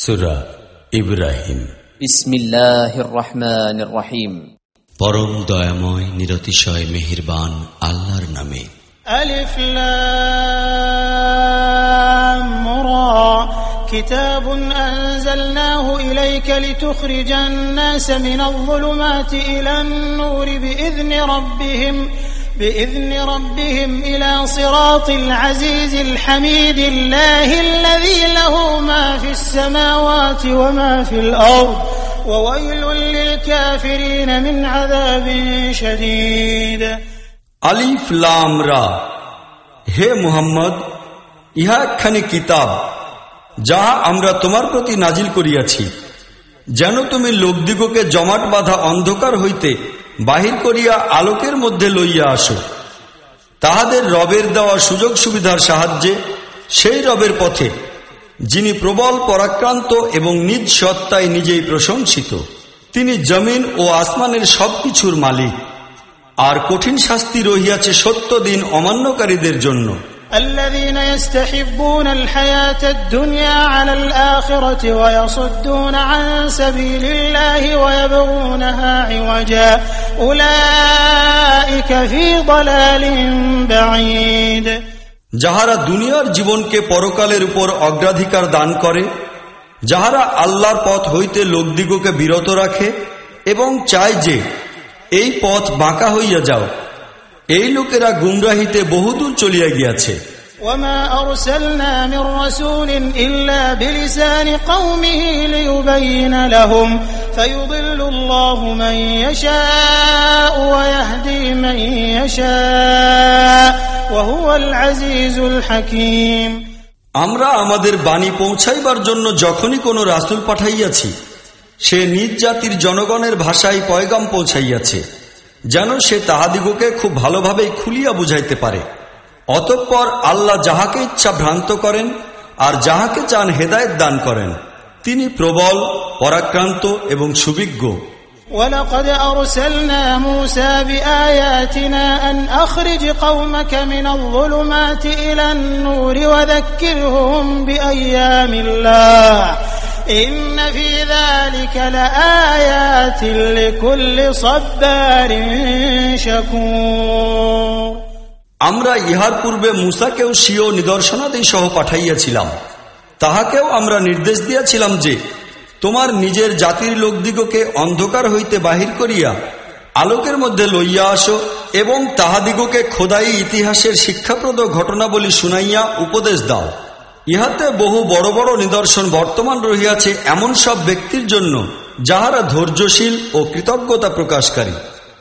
সুরা ইব্রাহিম বিসমিল্লাহির রহমানির রহিম পরম দয়াময় নিরতিশয় মেহেরবান আল্লাহর নামে ألف لام را كتاب أنزلناه إليك لتخرج الناس من الظلمات إلى النور بإذن ربهم بإذن ربهم إلى صراط العزيز الحميد الله الذي له ما في السماوات وما في الأرض وويل للكافرين من عذاب شديد আলিফ লাম রা হে মুহাম্মদ ইহা একখানি কিতাব যাহা আমরা তোমার প্রতি নাজিল করিয়াছি যেন তুমি লোকদিগকে জমাট বাঁধা অন্ধকার হইতে বাহির করিয়া আলোকের মধ্যে লইয়া আসো। তাহাদের রবের দেওয়া সুযোগ সুবিধার সাহায্যে সেই রবের পথে, যিনি প্রবল পরাক্রান্ত এবং নিজ সত্তায় নিজেই প্রশংসিত, তিনি জমিন ও আসমানের সবকিছুর মালিক। আর কঠিন শাস্তি রহিয়াছে সত্য দিন অমান্যকারীদের জন্য। الذين يستحبون الحياة الدنيا على الآخرة ويصدون عن سبيل الله ويبغونها عوجا أولئك في ضلال بعيد যাহারা দুনিয়ার জীবনকে পরকালের উপর অগ্রাধিকার দান করে যাহারা আল্লাহর পথ হইতে লোকদিগকে বিরত রাখে এবং চায় যে এই পথ বাঁকা হইয়া যাও এই লোকেরা গুমরাহিতে বহুদূর চলিয়া গিয়াছে। আমরা আমাদের বাণী পৌঁছাইবার জন্য যখনই কোনো রাসুল পাঠাইয়াছি সে নিজ জাতির জনগণের ভাষায় পয়গাম পৌঁছাইয়াছে। যেন সে তাহাদিগকে খুব ভালোভাবেই খুলিয়া বুঝাইতে পারে। অতঃপর আল্লাহ যাহাকে ইচ্ছা ভ্রান্ত করেন, আর যাহাকে চান হেদায়ত দান করেন। তিনি প্রবল, পরাক্রান্ত এবং সুবিজ্ঞ। ولقد أرسلنا موسى بآياتنا أن أخرج قومك من الظلمات إلى النور وذكرهم بأيام الله إن في ذلك لآيات لكل صبار شكور আমরা ইহার পূর্বে মুসাকেও স্বীয় নিদর্শনাদি সহ পাঠাইয়াছিলাম তাহাকেও আমরা নির্দেশ দিয়াছিলাম যে তোমার নিজের জাতির লোকদিগকে অন্ধকার হইতে বাহির করিয়া আলোকের মধ্যে লইয়া আসো এবং তাহাদিগকে খোদাই ইতিহাসের শিক্ষাপ্রদ ঘটনাবলী শুনাইয়া উপদেশ দাও। ইহাতে বহু বড় বড় নিদর্শন বর্তমান রহিয়াছে এমন সব ব্যক্তির জন্য যাহারা ধৈর্যশীল ও কৃতজ্ঞতা প্রকাশকারী।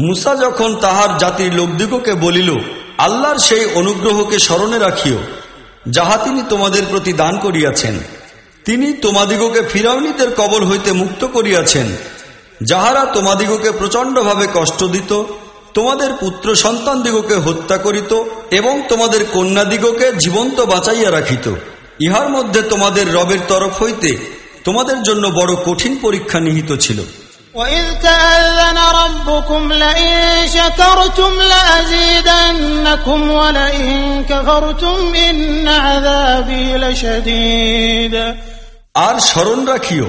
মুসা যখন তাহার জাতির লোকদিগকে বলিল, আল্লাহর সেই অনুগ্রহকে স্মরণে রাখিও, যাহা তিনি তোমাদের প্রতি দান করিয়াছেন, তিনি তোমাদিগকে ফিরাউনিদের কবল হইতে মুক্ত করিয়াছেন, যাহারা তোমাদিগকে প্রচণ্ডভাবে কষ্ট দিত, তোমাদের পুত্র সন্তানদিগকে হত্যা করিত এবং তোমাদের কন্যাদিগকে জীবন্ত বাঁচাইয়া রাখিত। ইহার মধ্যে তোমাদের রবের তরফ হইতে তোমাদের জন্য বড় কঠিন পরীক্ষা নিহিত ছিল। وإذ تأذن ربكم لئن شكرتم لأزيدنكم ولئن كفرتم إن عذابي لشديد আর স্মরণ রাখিও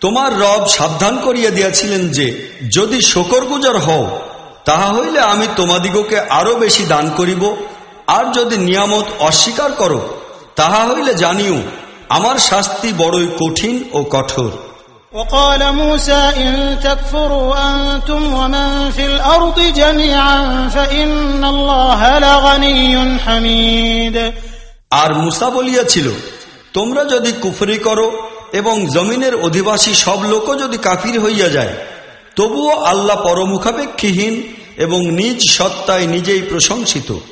তোমার রব সাবধান করিয়া দিয়াছিলেন যে যদি শকর গুজার হও তাহা হইলে আমি তোমাদিগকে আরো বেশি দান করিব আর যদি নিয়ামত অস্বীকার করো তাহা হইলে জানিও আমার শাস্তি বড়ই কঠিন ও কঠোর وقال موسى إن تكفروا أنتم ومن في الأرض جميعا فإن الله لغني حميد আর মুসা বলিয়াছিল তোমরা যদি কুফরি করো এবং জমিনের অধিবাসী সব লোকও যদি কাফির হইয়া যায় তবুও আল্লাহ পরমুখাপেক্ষীহীন এবং নিজ সত্তায় নিজেই প্রশংসিত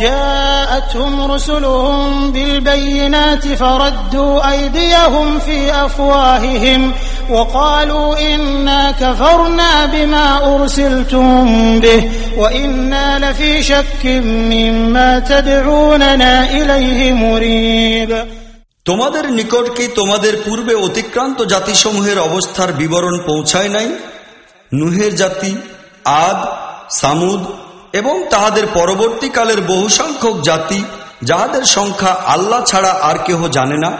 جاءتهم رسلهم بالبينات فردوا أيديهم في أفواههم وقالوا إنا كفرنا بما أرسلتم به وإنا لفي شك مما تدعوننا إليه مريب তোমাদের নিকট কি তোমাদের পূর্বে অতিক্রান্ত জাতিসমূহের অবস্থার বিবরণ পৌঁছায় নাই নুহের জাতি আদ সামুদ এবং তাহাদের পরবর্তীকালের বহু সংখ্যক জাতি, যাহাদের সংখ্যা আল্লাহ ছাড়া আর কেহ জানে না,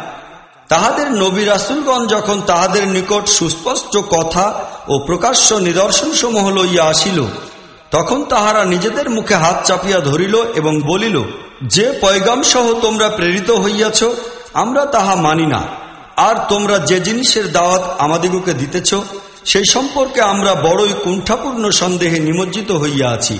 তাহাদের নবী রাসুলগণ যখন তাহাদের নিকট সুস্পষ্ট কথা ও প্রকাশ্য নিদর্শনসমূহ লইয়া আসিল, তখন তাহারা নিজেদের মুখে হাত চাপিয়া ধরিল এবং বলিল, যে পয়গাম সহ তোমরা প্রেরিত হইয়াছ, আমরা তাহা মানি না। আর তোমরা যে জিনিসের দাওয়াত আমাদিগকে দিতেছ সেই সম্পর্কে আমরা বড়ই কুণ্ঠাপূর্ণ সন্দেহে নিমজ্জিত হইয়া আছি।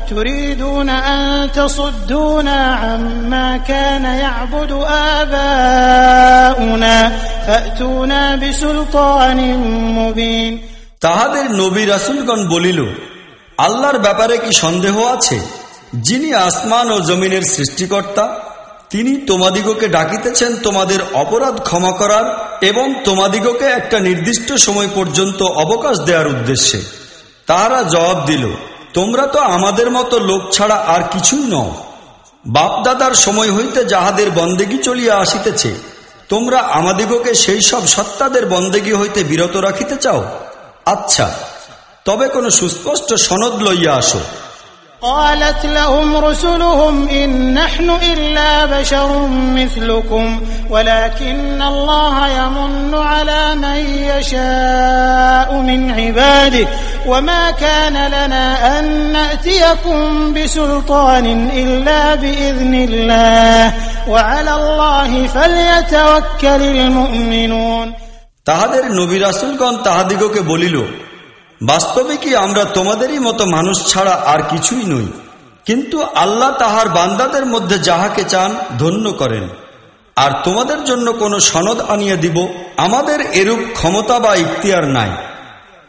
تريدون أن تصدونا عما كان يعبد آباؤنا فأتونا بسلطان مبين তাহাদের নবী রাসুলগণ বলিল আল্লাহর ব্যাপারে কি সন্দেহ আছে যিনি আসমান ও জমিনের সৃষ্টিকর্তা তিনি তোমাদিগকে ডাকিতেছেন তোমাদের অপরাধ ক্ষমা করার এবং তোমাদিগকে একটা নির্দিষ্ট সময় পর্যন্ত অবকাশ দেওয়ার উদ্দেশ্যে তাহারা জবাব দিল তোমরা তো আমাদের মতো লোক ছাড়া আর কিছুই নও বাপদাদার সময় হইতে যাহাদের বন্দেগি চলিয়া আসিতেছে তোমরা আমাদিগকে সেই সব সত্তাদের বন্দেগি হইতে বিরত রাখিতে চাও আচ্ছা তবে কোন সুস্পষ্ট সনদ লইয়া আসো قالت لهم رسلهم إن نحن إلا بشر مثلكم ولكن الله يمن على من يشاء من عباده وما كان لنا أن نأتيكم بسلطان إلا بإذن الله وعلى الله فليتوكل المؤمنون তাহাদের নবী রাসুলগণ তাহাদিগকে বলিল বাস্তবে কি আমরা তোমাদেরই মতো মানুষ ছাড়া আর কিছুই নই কিন্তু আল্লাহ তাহার বান্দাদের মধ্যে যাহাকে চান ধন্য করেন আর তোমাদের জন্য কোনো সনদ আনিয়ে দিব আমাদের এরূপ ক্ষমতা বা ইখতিয়ার নাই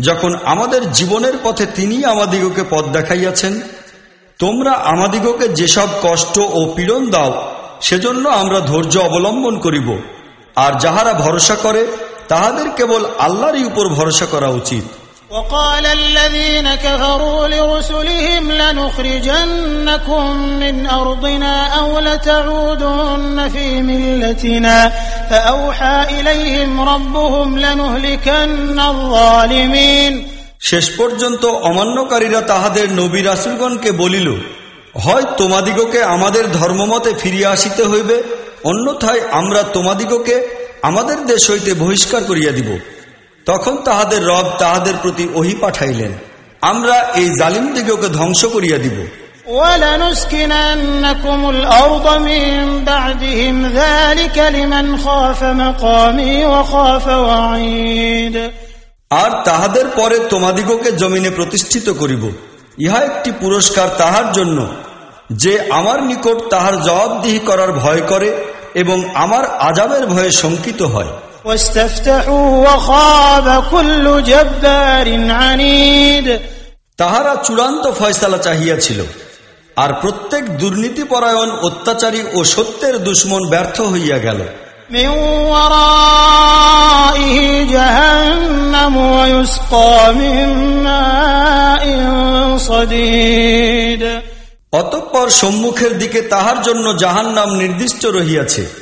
যখন আমাদের জীবনের পথে তিনি আমাদিগকে পথ দেখাইয়াছেন, তোমরা আমাদিগকে যেসব কষ্ট ও পীড়ন দাও, সেজন্য আমরা ধৈর্য অবলম্বন করিব। আর যাহারা ভরসা করে, তাহাদের কেবল আল্লাহরই উপর ভরসা করা উচিত। وقال الذين كفروا لرسلهم لنخرجنكم من أرضنا أو لتعودن في ملتنا فأوحى إليهم ربهم لنهلكن الظالمين শেষ পর্যন্ত অমান্যকারীরা তাহাদের নবী রাসুলগণকে বলিল হয় তোমাদিগকে আমাদের ধর্মমতে ফিরিয়া আসিতে হইবে অন্যথায় আমরা তোমাদিগকে আমাদের দেশ হইতে বহিষ্কার করিয়া দিব তখন তাহাদের রব তাহাদের প্রতি ওহি পাঠাইলেন আমরা এই জালিম ওকে ধ্বংস করিয়া দিব। আর তাহাদের পরে তোমাদিগকে জমিনে প্রতিষ্ঠিত করিব। ইহা একটি পুরস্কার তাহার জন্য যে আমার নিকট তাহার জবাবদিহি করার ভয় করে এবং আমার আজাবের ভয়ে শঙ্কিত হয়। তাহারা চূড়ান্ত ফয়সালা চাহিয়াছিল আর প্রত্যেক দুর্নীতিপরায়ণ অত্যাচারী ও সত্যের দুশ্মন ব্যর্থ হইয়া গেল। অতঃপর সম্মুখের দিকে তাহার জন্য জাহান নাম নির্দিষ্ট রহিয়াছে।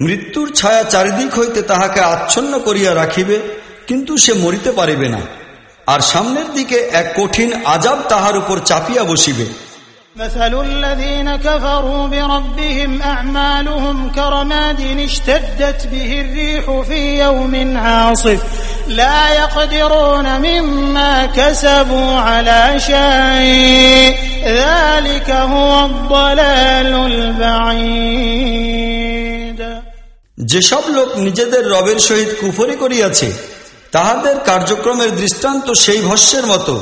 মৃত্যুর ছায়া চারিদিক হইতে তাহাকে আচ্ছন্ন করিয়া রাখিবে কিন্তু সে মরিতে পারিবে না আর সামনের দিকে এক কঠিন আজাব তাহার উপর চাপিয়া বসিবে مثل الذين كفروا بربهم أعمالهم كرماد اشتدت به الريح في يوم عاصف لا يقدرون مما كسبوا على شيء ذلك هو الضلال البعيد যেসব লোক নিজেদের রবের সহিত কুফরি করিয়াছে তাহাদের কার্যক্রমের দৃষ্টান্ত সেই ভস্যের মতো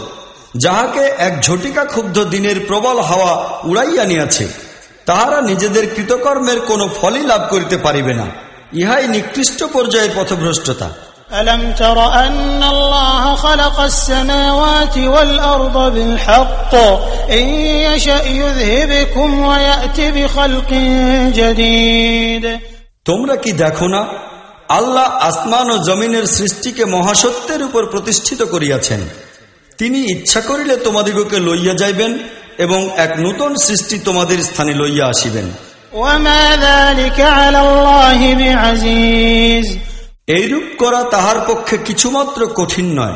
যাহাকে এক ঝটিকা ক্ষুব্ধ দিনের প্রবল হাওয়া উড়াইয়া নিয়াছে তাহারা নিজেদের কৃতকর্মের কোনো ফলই লাভ করিতে পারিবে না ইহাই নিকৃষ্ট পর্যায়ের পথভ্রষ্টতা ألم تر أن الله خلق السماوات والأرض بالحق إن يشأ يذهبكم ويأت بخلق جديد তোমরা কি দেখো না? আল্লাহ আসমান ও জমিনের সৃষ্টিকে মহাসত্যের উপর প্রতিষ্ঠিত করিয়াছেন। তিনি ইচ্ছা করিলে তোমাদিগকে লইয়া যাইবেন এবং এক নূতন সৃষ্টি তোমাদের স্থানে লইয়া আসিবেন। এইরূপ করা তাহার পক্ষে কিছুমাত্র কঠিন নয়।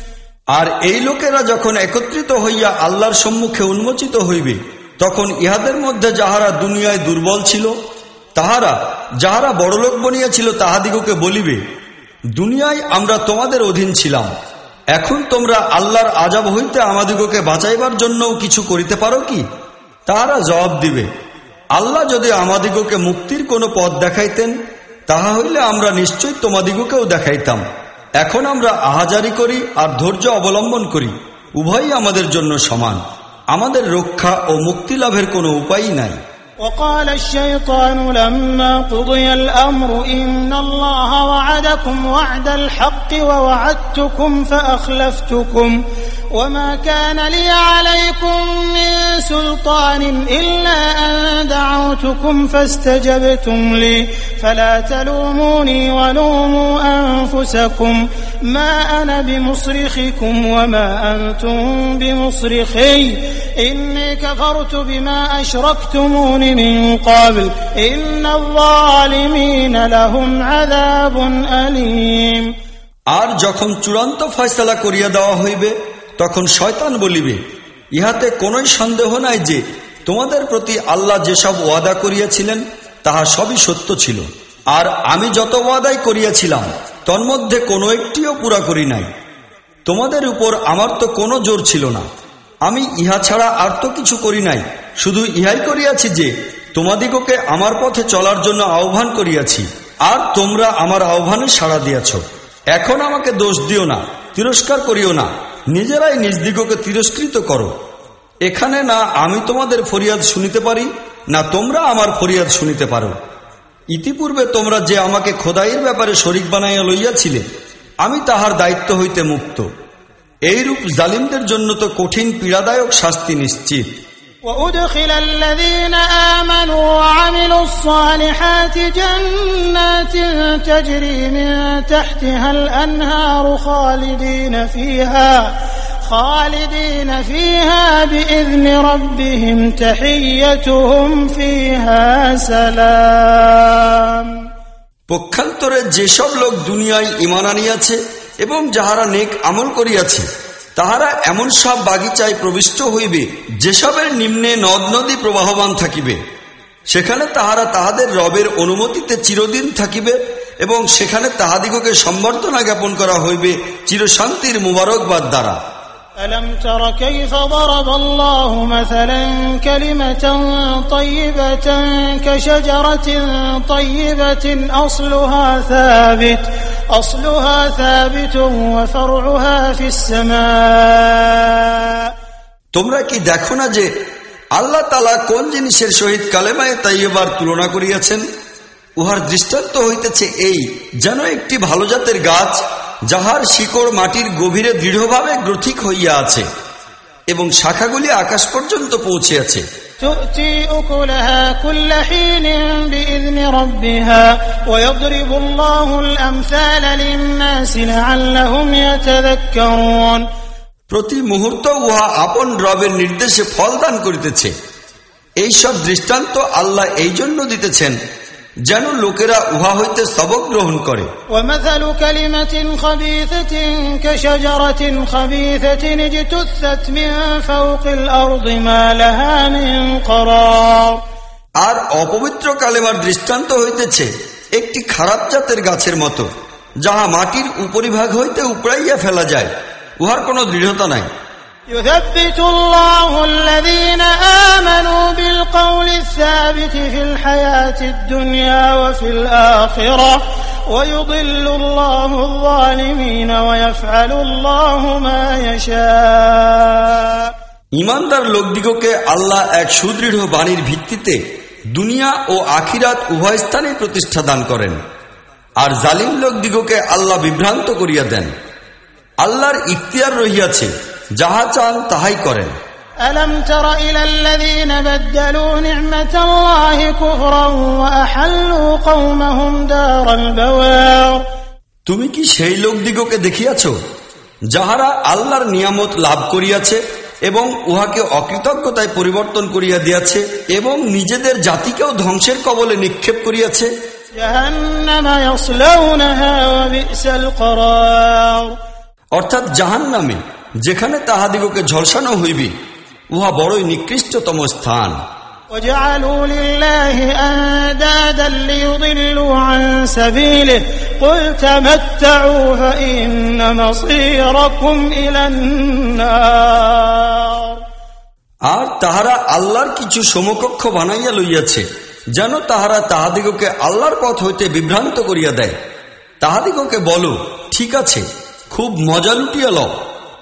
আর এই লোকেরা যখন একত্রিত হইয়া আল্লাহর সম্মুখে উন্মোচিত হইবে, তখন ইহাদের মধ্যে যাহারা দুনিয়ায় দুর্বল ছিল, তাহারা, যাহারা বড়লোক বনিয়াছিল তাহাদিগকে বলিবে, দুনিয়ায় আমরা তোমাদের অধীন ছিলাম। এখন তোমরা আল্লাহর আজাব হইতে আমাদিগকে বাঁচাইবার জন্যও কিছু করিতে পারো কি? তাহারা জবাব দিবে, আল্লাহ যদি আমাদিগকে মুক্তির কোনো পথ দেখাইতেন, তাহা হইলে আমরা নিশ্চয় তোমাদিগকেও দেখাইতাম। এখন আমরা আহাজারি করি আর ধৈর্য অবলম্বন করি উভয়ই আমাদের জন্য সমান আমাদের রক্ষা ও মুক্তি লাভের কোনো উপায়ই নাই وقال الشيطان لما قضي الأمر إن الله وعدكم وعد الحق ووعدتكم فأخلفتكم وما كان لي عليكم من سلطان إلا أن دعوتكم فاستجبتم لي فلا تلوموني ولوموا أنفسكم ما أنا بمصرخكم وما أنتم بمصرخي إني كفرت بما أشركتمون من قبل إن الظالمين لهم عذاب أليم আর যখন চূড়ান্ত ফয়সালা করিয়া দেওয়া হইবে তখন শয়তান বলিবে, ইহাতে কোনোই সন্দেহ নাই যে তোমাদের প্রতি আল্লাহ যেসব ওয়াদা করিয়াছিলেন, তাহা সবই সত্য ছিল। আর আমি যত ওয়াদাই করিয়াছিলাম, তন্মধ্যে কোনো একটিও পুরা করি নাই। তোমাদের উপর আমার তো কোনো জোর ছিল না। আমি ইহা ছাড়া আর তো কিছু করি নাই। শুধু ইহাই করিয়াছি যে, তোমাদিগকে আমার পথে চলার জন্য আহ্বান করিয়াছি, আর তোমরা আমার আহ্বানে সাড়া দিয়াছ। এখন আমাকে দোষ দিও না, তিরস্কার করিও না। নিজেরাই নিজ দিগকে তিরস্কৃত করো। এখানে না আমি তোমাদের ফরিয়াদ শুনিতে পারি, না তোমরা আমার ফরিয়াদ শুনিতে পারো। ইতিপূর্বে তোমরা যে আমাকে খোদাইয়ের ব্যাপারে শরিক বানাইয়া লইয়াছিলে, আমি তাহার দায়িত্ব হইতে মুক্ত। এইরূপ জালিমদের জন্য তো কঠিন পীড়াদায়ক শাস্তি নিশ্চিত। وأدخل الذين آمنوا وعملوا الصالحات جنات تجري من تحتها الأنهار خالدين فيها خالدين فيها بإذن ربهم تحيتهم فيها سلام পক্ষান্তরে যেসব লোক দুনিয়ায় ইমান আনিয়াছে এবং যাহারা নেক আমল করিয়াছে তাহারা এমন সব বাগিচায় প্রবিষ্ট হইবে যেসবের নিম্নে নদ নদী প্রবাহমান থাকিবে সেখানে তাহারা তাহাদের রবের অনুমতিতে চিরদিন থাকিবে এবং সেখানে তাহাদিগকে সম্বর্ধনা জ্ঞাপন করা হইবে চিরশান্তির মুবারকবাদ দ্বারা ألم تر كيف ضرب الله مثلا كلمة طيبة كشجرة طيبة أصلها ثابت أصلها ثابت وفرعها في السماء তোমরা কি দেখো না যে আল্লাহ তালা কোন জিনিসের সহিত কালেমায় তাইবার তুলনা করিয়াছেন উহার দৃষ্টান্ত হইতেছে এই যেন একটি ভালো জাতের গাছ যাহার শিকড় মাটির গভীরে দৃঢ়ভাবে গ্রথিক হইয়া আছে এবং শাখাগুলি আকাশ পর্যন্ত পৌঁছিয়াছে تؤتي أكلها كل حين بإذن ربها ويضرب الله الأمثال للناس لعلهم يتذكرون প্রতি মুহূর্ত উহা আপন রবের নির্দেশে ফল দান করিতেছে এইসব দৃষ্টান্ত আল্লাহ এই জন্য দিতেছেন যেন লোকেরা উহা হইতে সবক গ্রহণ করে ومثل كلمة خبيثة كشجرة خبيثة اجتثت من فوق الأرض ما لها من قرار আর অপবিত্র কালেমার দৃষ্টান্ত হইতেছে একটি খারাপ জাতের গাছের মতো যাহা মাটির উপরিভাগ হইতে উপড়াইয়া ফেলা যায় উহার কোনো দৃঢ়তা নাই يثبت الله الذين آمنوا بالقول الثابت في الحياة الدنيا وفي الآخرة ويضل الله الظالمين ويفعل الله ما يشاء ইমানদার লোকদিগকে আল্লাহ এক সুদৃঢ় বাণীর ভিত্তিতে দুনিয়া ও আখিরাত উভয় স্থানে প্রতিষ্ঠা দান করেন আর জালিম লোকদিগকে আল্লাহ বিভ্রান্ত করিয়া দেন আল্লাহর ইখতিয়ার রহিয়াছে যাহা চান তাহাই করেন ألم تر إلى الذين بدلوا نعمة الله كفرا وأحلوا قومهم دار البوار তুমি কি সেই লোকদিগকে দেখিয়াছ যাহারা আল্লাহর নিয়ামত লাভ করিয়াছে এবং উহাকে অকৃতজ্ঞতায় পরিবর্তন করিয়া দিয়াছে এবং নিজেদের জাতিকেও ধ্বংসের কবলে নিক্ষেপ করিয়াছে جهنم يصلونها وبئس القرار অর্থাৎ জাহান নামে যেখানে তাহাদিগকে ঝলসানো হইবে উহা বড়ই নিকৃষ্টতম স্থান وجعلوا لله أندادا ليضلوا عن سبيله قل تمتعوا فإن مصيركم إلى النار আর তাহারা আল্লাহর কিছু সমকক্ষ বানাইয়া লইয়াছে যেন তাহারা তাহাদিগকে আল্লাহর পথ হইতে বিভ্রান্ত করিয়া দেয় তাহাদিগকে বলো ঠিক আছে খুব মজা লুটিয়া লও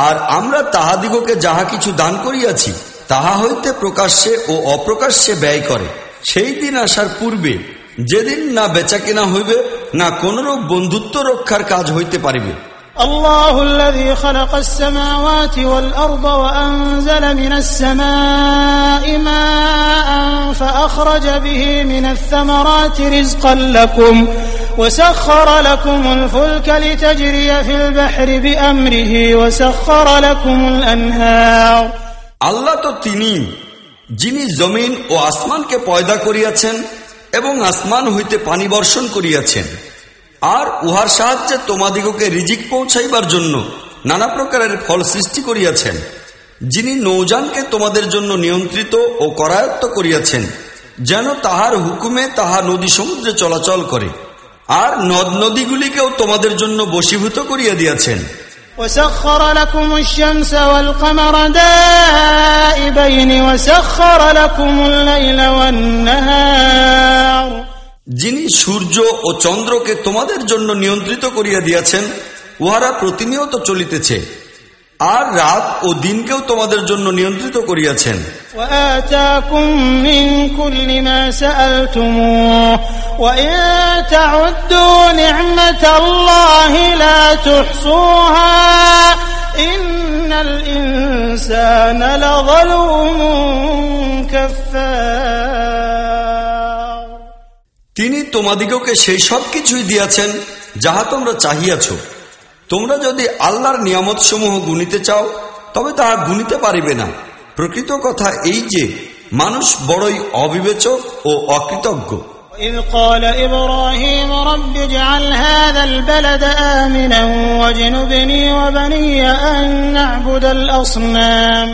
আর আমরা তাহাদিগকে যাহা কিছু দান করিয়াছি তাহা হইতে প্রকাশ্যে ও অপ্রকাশ্যে ব্যয় করে সেই দিন আসার পূর্বে যেদিন না বেচা কেনা হইবে না কোনরূপ বন্ধুত্ব রক্ষার কাজ হইতে পারিবে الله الذي خلق السماوات والأرض وأنزل من السماء ماء فأخرج به من الثمرات رزقا لكم وسخر لكم الفلك لتجري في البحر بأمره وسخر لكم الأنهار আল্লাহ তো তিনি যিনি জমিন ও আসমানকে পয়দা করিয়াছেন এবং আসমান হইতে পানি বর্ষণ করিয়াছেন আর উহার সাহায্যে তোমাদিগকে রিজিক পৌঁছাইবার জন্য নানা প্রকারের ফল সৃষ্টি করিয়াছেন যিনি নৌজানকে তোমাদের জন্য নিয়ন্ত্রিত ও করায়ত্ত করিয়াছেন যেন তাহার হুকুমে তাহা নদী সমুদ্রে চলাচল করে আর নদ নদীগুলিকেও তোমাদের জন্য বশীভূত করিয়া দিয়াছেন وسخر لكم الشمس والقمر دائبين وسخر لكم الليل والنهار যিনি সূর্য ও চন্দ্রকে তোমাদের জন্য নিয়ন্ত্রিত করিয়া দিয়াছেন উহারা প্রতিনিয়ত চলিতেছে আর রাত ও দিনকেও তোমাদের জন্য নিয়ন্ত্রিত করিয়াছেন وآتاكم من كل ما سألتموه وإن تعدوا نعمة الله لا تحصوها إن الإنسان لظلوم كفار তিনি তোমাদিগকে সেই সব কিছুই দিয়াছেন যাহা তোমরা চাহিয়াছ তোমরা যদি আল্লাহর নিয়ামত সমূহ গুনিতে চাও তবে তাহা গুনিতে পারিবে না প্রকৃত কথা এই যে মানুষ বড়ই অবিবেচক ও অকৃতজ্ঞ إذ قال إبراهيم رب اجعل هذا البلد آمنا واجنبني وبني أن نعبد الأصنام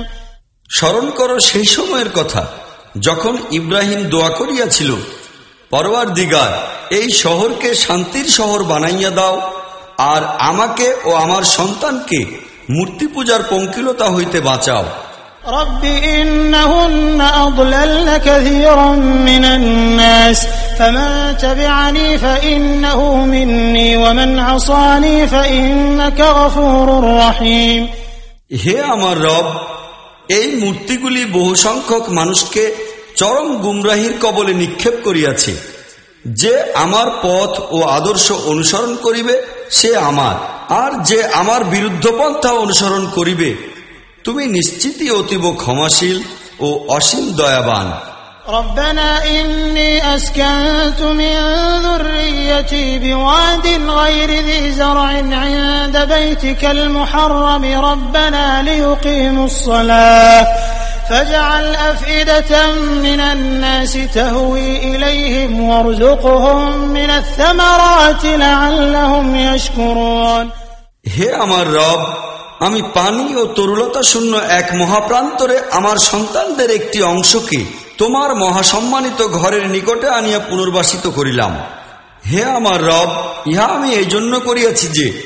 স্মরণ করো সেই সময়ের কথা যখন ইব্রাহিম দোয়া করিয়াছিল পরওয়ার দিগার এই শহরকে শান্তির শহর বানাইয়া দাও আর আমাকে ও আমার সন্তানকে মূর্তি পূজার পঙ্কিলতা হইতে বাঁচাও رب إنهن أضللن كثيرا من الناس فمن تبعني فإنه مني ومن عصاني فإنك غفور رحيم হে আমার রব এই মূর্তিগুলি বহু সংখ্যক মানুষকে চরম গুমরাহির কবলে নিক্ষেপ করিয়াছে যে আমার পথ ও আদর্শ অনুসরণ করিবে সে আমার আর যে আমার বিরুদ্ধ পন্থা অনুসরণ করিবে তুমি নিশ্চিতই অতীব ক্ষমাশীল ও অসীম দয়াবান ربنا إني أسكنت من ذريتي بواد غير ذي زرع عند بيتك المحرم ربنا ليقيموا الصلاة فاجعل أفئدة من الناس تهوي إليهم وارزقهم من الثمرات لعلهم يشكرون হে আমার রব আমি পানি ও তরুলতা শূন্য এক মহাপ্রান্তরে আমার সন্তানদের একটি অংশকে তোমার মহাসম্মানিত ঘরের নিকটে আনিয়া পুনর্বাসিত করিলাম। হে আমার রব, ইহা আমি এই জন্য করিয়াছি যে,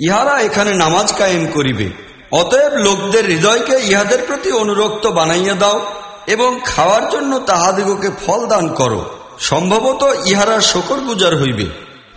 ইহারা এখানে নামাজ কায়েম করিবে। অতএব লোকদের হৃদয়কে ইহাদের প্রতি অনুরক্ত বানাইয়া দাও এবং খাওয়ার জন্য তাহাদিগকে ফল দান করো। সম্ভবত ইহারা শকর গুজার হইবে।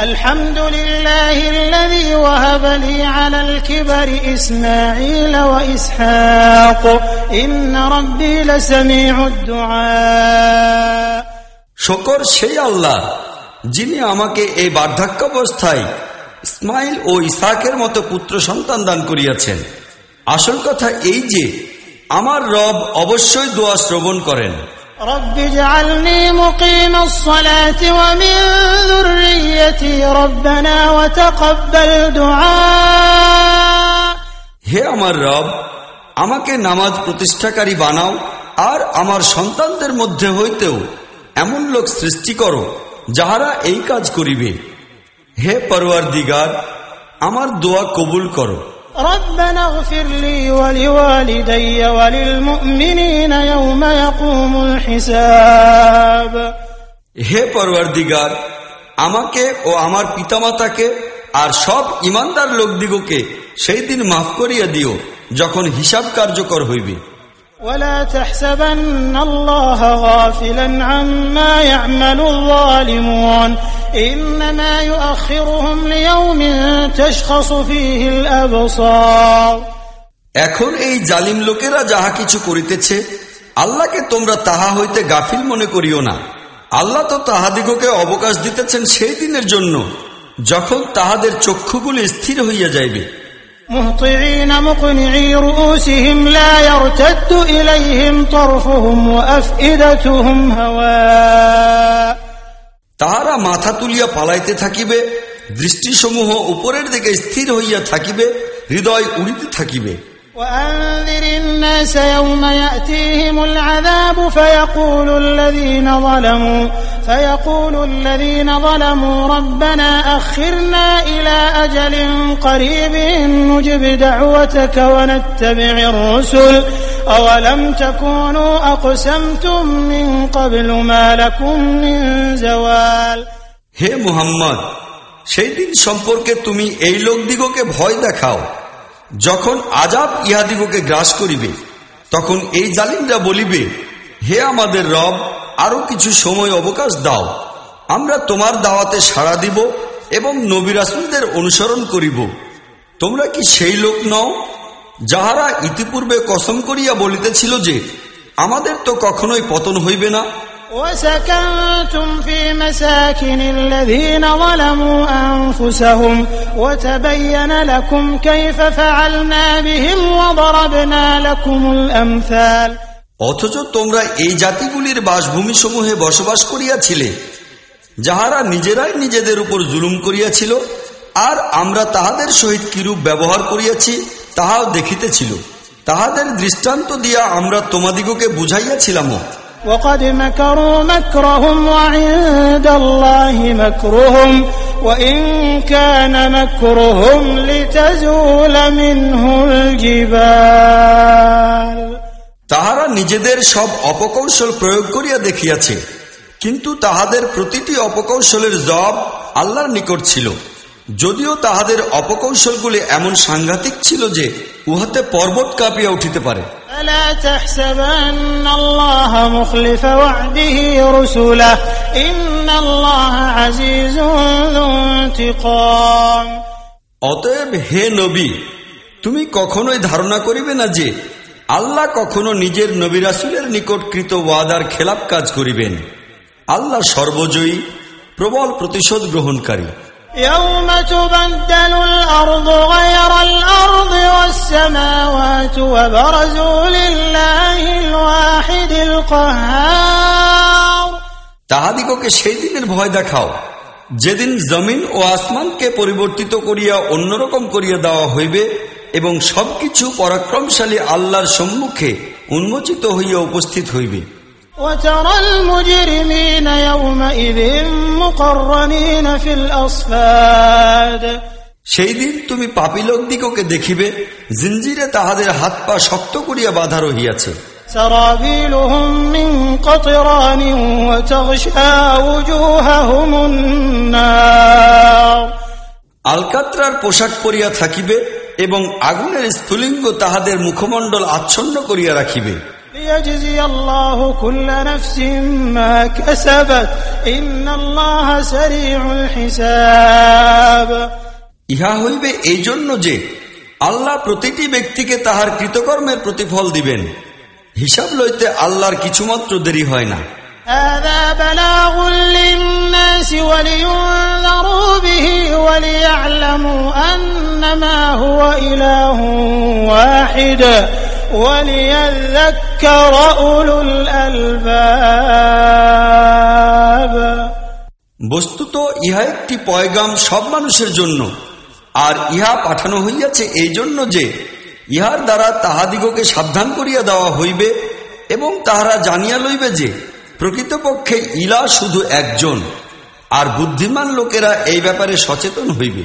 الحمد لله الذي وهب لي على الكبر إسماعيل وإسحاق إن ربي لسميع الدعاء শকর সেই আল্লাহ যিনি আমাকে এই বার্ধক্যাবস্থায় ইসমাইল ও ইসাকের মতো পুত্র সন্তান দান করিয়াছেন আসল কথা এই যে আমার রব অবশ্যই দোয়া শ্রবণ করেন رب اجعلني مقيم الصلاة ومن ذريتي ربنا وتقبل دعاء হে আমার রব আমাকে নামাজ প্রতিষ্ঠাকারী বানাও আর আমার সন্তানদের মধ্যে হইতেও এমন লোক সৃষ্টি করো যাহারা এই কাজ করিবে হে পরওয়ার দিগার আমার দোয়া কবুল করো ربنا اغفر لي ولوالدي وللمؤمنين يوم يقوم الحساب হে পরওয়ার দিগার আমাকে ও আমার পিতামাতাকে আর সব ইমানদার লোকদিগকে সেই দিন মাফ করিয়া দিও যখন হিসাব কার্যকর হইবে ولا تحسبن الله غافلا عما يعمل الظالمون إنما يؤخرهم ليوم تشخص فيه الأبصار এখন এই জালিম লোকেরা যাহা কিছু করিতেছে আল্লাহকে তোমরা তাহা হইতে গাফিল মনে করিও না আল্লাহ তো তাহাদিগকে অবকাশ দিতেছেন সেই দিনের জন্য যখন তাহাদের চক্ষুগুলি স্থির হইয়া যাইবে مهطعين مقنعي رؤوسهم لا يرتد إليهم طرفهم وأفئدتهم هواء তাহারা মাথা তুলিয়া পালাইতে থাকিবে দৃষ্টিসমূহ উপরের দিকে স্থির হইয়া থাকিবে হৃদয় উড়িতে থাকিবে وأنذر الناس يوم يأتيهم العذاب فيقول الذين ظلموا فيقول الذين ظلموا ربنا أخرنا إلى أجل قريب نجب دعوتك ونتبع الرسل أولم تكونوا أقسمتم من قبل ما لكم من زوال হে মুহাম্মদ সেই দিন সম্পর্কে তুমি এই লোকদিগকে ভয় দেখাও যখন আজাব ইহাদিগকে গ্রাস করিবে, তখন এই জালিমরা বলিবে, হে আমাদের রব, আরও কিছু সময় অবকাশ দাও। আমরা তোমার দাওয়াতে সাড়া দিব এবং নবিরাসুলদের অনুসরণ করিব। তোমরা কি সেই লোক নও, যাহারা ইতিপূর্বে কসম করিয়া বলিতেছিল যে, আমাদের তো কখনোই পতন হইবে না? وسكنتم في مساكن الذين ظلموا أنفسهم وتبين لكم كيف فعلنا بهم وضربنا لكم الأمثال অথচ তোমরা এই জাতিগুলির বাসভূমি সমূহে বসবাস করিয়াছিলে যাহারা নিজেরাই নিজেদের উপর জুলুম করিয়াছিল আর আমরা তাহাদের সহিত কিরূপ ব্যবহার করিয়াছি তাহাও দেখিতেছিল তাহাদের দৃষ্টান্ত দিয়া আমরা তোমাদিগকে বুঝাইয়াছিলামও وقد مكروا مكرهم وعند الله مكرهم وإن كان مكرهم لتزول منه الجبال তাহারা নিজেদের সব অপকৌশল প্রয়োগ করিয়া দেখিয়াছে কিন্তু তাহাদের প্রতিটি অপকৌশলের জব আল্লাহর নিকট ছিল যদিও তাহাদের অপকৌশলগুলি এমন সাংঘাতিক ছিল যে উহাতে পর্বত কাঁপিয়া উঠিতে পারে। অতএব হে নবী তুমি কখনোই ধারণা করিবে না যে আল্লাহ কখনো নিজের নবিরাসুলের নিকটকৃত ওয়াদার খেলাপ কাজ করিবেন। আল্লাহ সর্বজয়ী প্রবল প্রতিশোধ গ্রহণকারী। يوم تبدل الأرض غير الأرض والسماوات وبرزوا لله الواحد القهار তাহাদিগকে সেই দিনের ভয় দেখাও যেদিন জমিন ও আসমানকে পরিবর্তিত করিয়া অন্যরকম করিয়া দেওয়া হইবে এবং সবকিছু পরাক্রমশালী আল্লাহর সম্মুখে উন্মোচিত হইয়া উপস্থিত হইবে وترى المجرمين يومئذ مقرنين في الأصفاد সেই দিন তুমি পাপী লোকদিগকে দেখিবে জিঞ্জিরে তাহাদের হাত পা শক্ত করিয়া বাধা রহিয়াছে سرابيلهم من قطران وتغشى وجوههم النار আলকাত্রার পোশাক পরিয়া থাকিবে এবং আগুনের স্ফুলিঙ্গ তাহাদের মুখমণ্ডল আচ্ছন্ন করিয়া রাখিবে ليجزي الله كل نفس ما كسبت إن الله سريع الحساب ইহা হইবে এই জন্য যে আল্লাহ প্রতিটি ব্যক্তিকে তাহার কৃতকর্মের প্রতিফল দিবেন হিসাব লইতে আল্লাহর কিছুমাত্র দেরি হয় না هذا بلاغ للناس ولينذروا به وليعلموا أنما هو إله واحد وليذكر أولو الألباب বস্তুত ইহা একটি পয়গাম সব মানুষের জন্য আর ইহা পাঠানো হইয়াছে এই জন্য যে ইহার দ্বারা তাহাদিগকে সাবধান করিয়া দেওয়া হইবে এবং তাহারা জানিয়া লইবে যে প্রকৃতপক্ষে ইলা শুধু একজন আর বুদ্ধিমান লোকেরা এই ব্যাপারে সচেতন হইবে